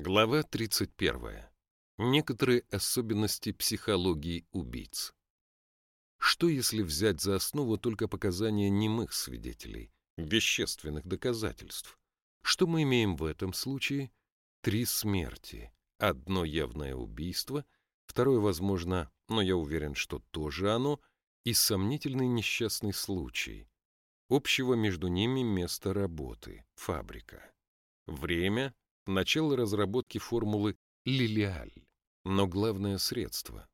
Глава 31. Некоторые особенности психологии убийц. Что если взять за основу только показания немых свидетелей, вещественных доказательств? Что мы имеем в этом случае? Три смерти. Одно явное убийство, второе, возможно, но я уверен, что тоже оно, и сомнительный несчастный случай. Общего между ними место работы, фабрика. Время — начало разработки формулы «Лилиаль». Но главное средство.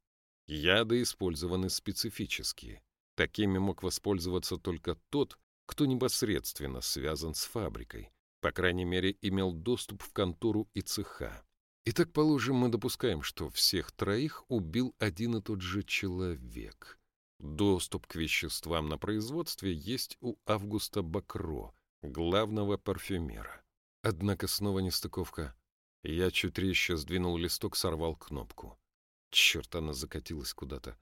Яды использованы специфически. Такими мог воспользоваться только тот, кто непосредственно связан с фабрикой, по крайней мере, имел доступ в контору и цеха. Итак, положим, мы допускаем, что всех троих убил один и тот же человек. Доступ к веществам на производстве есть у Августа Бакро, главного парфюмера. Однако снова нестыковка. Я чуть резче сдвинул листок, сорвал кнопку. Черт, она закатилась куда-то.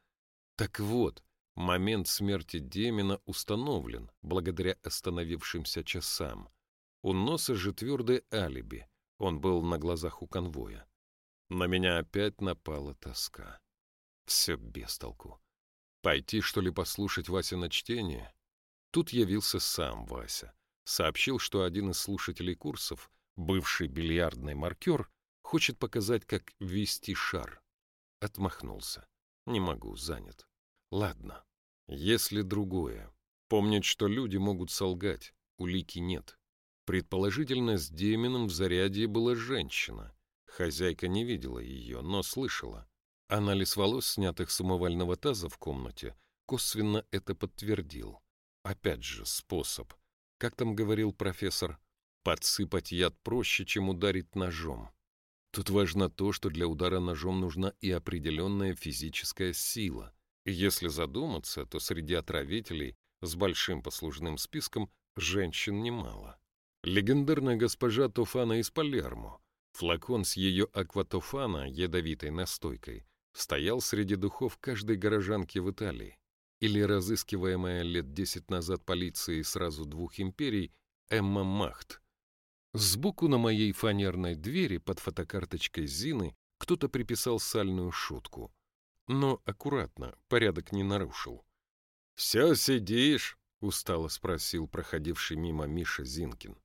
Так вот, момент смерти Демина установлен благодаря остановившимся часам. У носа же твердое алиби. Он был на глазах у конвоя. На меня опять напала тоска. Все без толку. Пойти, что ли, послушать Вася на чтение? Тут явился сам Вася. Сообщил, что один из слушателей курсов, бывший бильярдный маркер, хочет показать, как вести шар. Отмахнулся. Не могу, занят. Ладно, если другое. Помнить, что люди могут солгать, улики нет. Предположительно, с Демином в заряде была женщина. Хозяйка не видела ее, но слышала. Анализ волос, снятых с умывального таза в комнате, косвенно это подтвердил. Опять же, способ. Как там говорил профессор, подсыпать яд проще, чем ударить ножом. Тут важно то, что для удара ножом нужна и определенная физическая сила. И если задуматься, то среди отравителей с большим послужным списком женщин немало. Легендарная госпожа Туфана из Палермо, флакон с ее акватофана, ядовитой настойкой, стоял среди духов каждой горожанки в Италии, или разыскиваемая лет десять назад полицией сразу двух империй Эмма Махт. Сбоку на моей фанерной двери под фотокарточкой Зины кто-то приписал сальную шутку. Но аккуратно, порядок не нарушил. «Все сидишь?» — устало спросил проходивший мимо Миша Зинкин.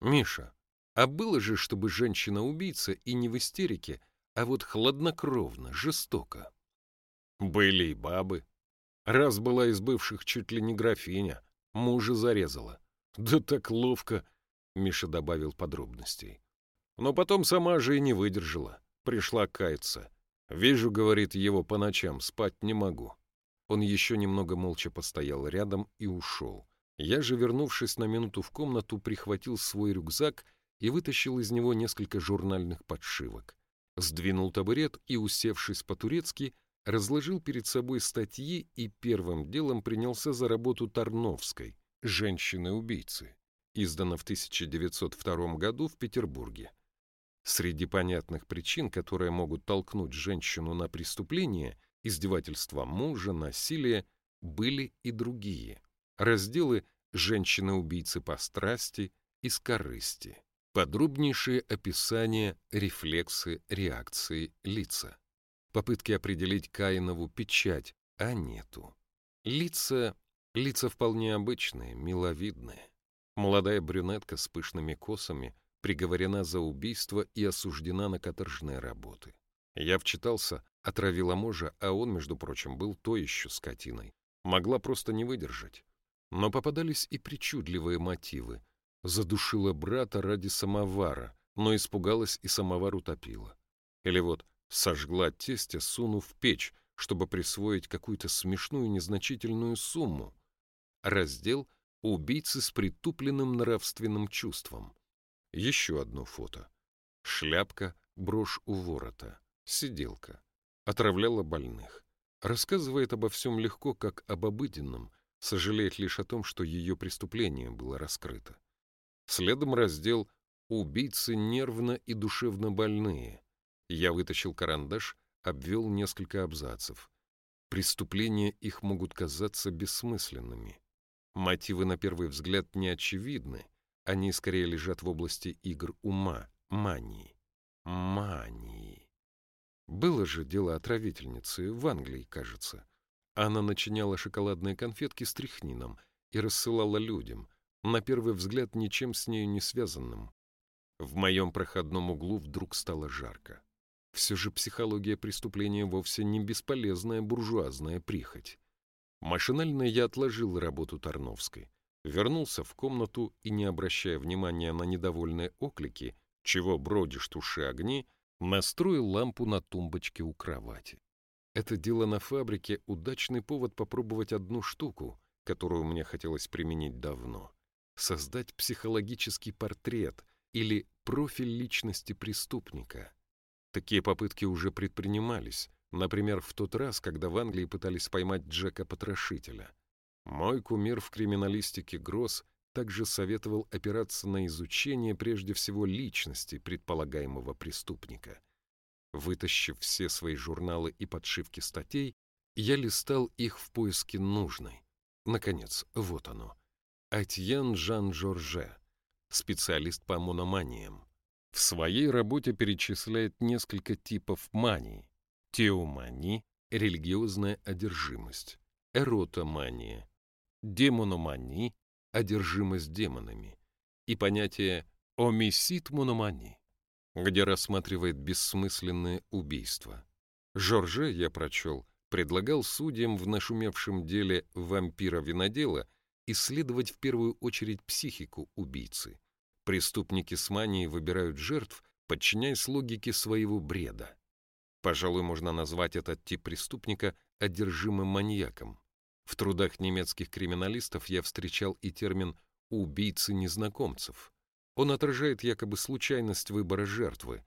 «Миша, а было же, чтобы женщина-убийца и не в истерике, а вот хладнокровно, жестоко. Были и бабы. Раз была из бывших чуть ли не графиня, мужа зарезала. Да так ловко, Миша добавил подробностей. Но потом сама же и не выдержала, пришла каяться. Вижу, говорит, его по ночам спать не могу. Он еще немного молча постоял рядом и ушел. Я же, вернувшись на минуту в комнату, прихватил свой рюкзак и вытащил из него несколько журнальных подшивок сдвинул табурет и, усевшись по-турецки, разложил перед собой статьи и первым делом принялся за работу Тарновской «Женщины-убийцы», издана в 1902 году в Петербурге. Среди понятных причин, которые могут толкнуть женщину на преступление, издевательство мужа, насилие, были и другие. Разделы «Женщины-убийцы по страсти» и «Скорысти». Подробнейшее описание, рефлексы, реакции, лица. Попытки определить Каинову печать, а нету. Лица, лица вполне обычные, миловидные. Молодая брюнетка с пышными косами приговорена за убийство и осуждена на каторжные работы. Я вчитался, отравила мужа, а он, между прочим, был то еще скотиной. Могла просто не выдержать. Но попадались и причудливые мотивы — задушила брата ради самовара, но испугалась и самовар утопила. Или вот сожгла тестя, сунув в печь, чтобы присвоить какую-то смешную незначительную сумму. Раздел «Убийцы с притупленным нравственным чувством». Еще одно фото. Шляпка, брошь у ворота, сиделка. Отравляла больных. Рассказывает обо всем легко, как об обыденном, сожалеет лишь о том, что ее преступление было раскрыто. Следом раздел «Убийцы нервно и душевно больные». Я вытащил карандаш, обвел несколько абзацев. Преступления их могут казаться бессмысленными. Мотивы на первый взгляд не очевидны, они скорее лежат в области игр ума, мании. Мании. Было же дело отравительницы в Англии, кажется. Она начиняла шоколадные конфетки с трихнином и рассылала людям, на первый взгляд ничем с нею не связанным. В моем проходном углу вдруг стало жарко. Все же психология преступления вовсе не бесполезная буржуазная прихоть. Машинально я отложил работу Тарновской, вернулся в комнату и, не обращая внимания на недовольные оклики, чего бродишь, туши огни, настроил лампу на тумбочке у кровати. Это дело на фабрике — удачный повод попробовать одну штуку, которую мне хотелось применить давно. Создать психологический портрет или профиль личности преступника. Такие попытки уже предпринимались, например, в тот раз, когда в Англии пытались поймать Джека-потрошителя. Мой кумир в криминалистике Гросс также советовал опираться на изучение прежде всего личности предполагаемого преступника. Вытащив все свои журналы и подшивки статей, я листал их в поиске нужной. Наконец, вот оно. Атьен Жан Жорже, специалист по мономаниям. В своей работе перечисляет несколько типов мании. Теомания — религиозная одержимость, эротомания, демономания — одержимость демонами, и понятие омисит мономании, где рассматривает бессмысленное убийство. Жорже, я прочел, предлагал судьям в нашумевшем деле вампира-винодела исследовать в первую очередь психику убийцы. Преступники с манией выбирают жертв, подчиняясь логике своего бреда. Пожалуй, можно назвать этот тип преступника одержимым маньяком. В трудах немецких криминалистов я встречал и термин «убийцы незнакомцев». Он отражает якобы случайность выбора жертвы.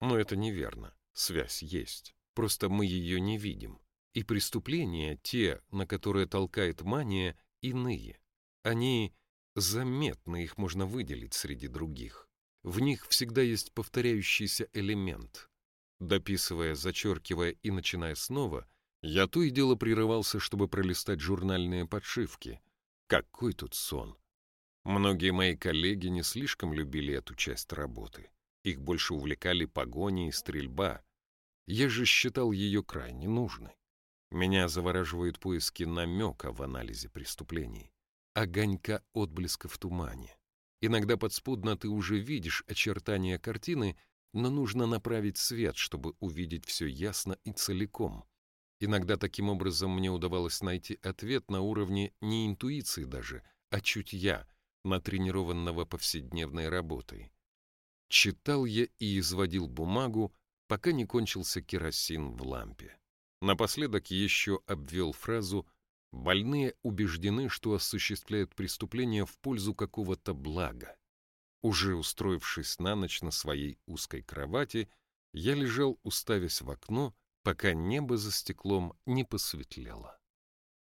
Но это неверно. Связь есть. Просто мы ее не видим. И преступления, те, на которые толкает мания, иные. Они заметны, их можно выделить среди других. В них всегда есть повторяющийся элемент. Дописывая, зачеркивая и начиная снова, я то и дело прерывался, чтобы пролистать журнальные подшивки. Какой тут сон! Многие мои коллеги не слишком любили эту часть работы. Их больше увлекали погони и стрельба. Я же считал ее крайне нужной. Меня завораживают поиски намека в анализе преступлений, огонька отблеска в тумане. Иногда подспудно ты уже видишь очертания картины, но нужно направить свет, чтобы увидеть все ясно и целиком. Иногда таким образом мне удавалось найти ответ на уровне не интуиции даже, а чутья, натренированного повседневной работой. Читал я и изводил бумагу, пока не кончился керосин в лампе. Напоследок еще обвел фразу «Больные убеждены, что осуществляют преступление в пользу какого-то блага». Уже устроившись на ночь на своей узкой кровати, я лежал, уставясь в окно, пока небо за стеклом не посветлело.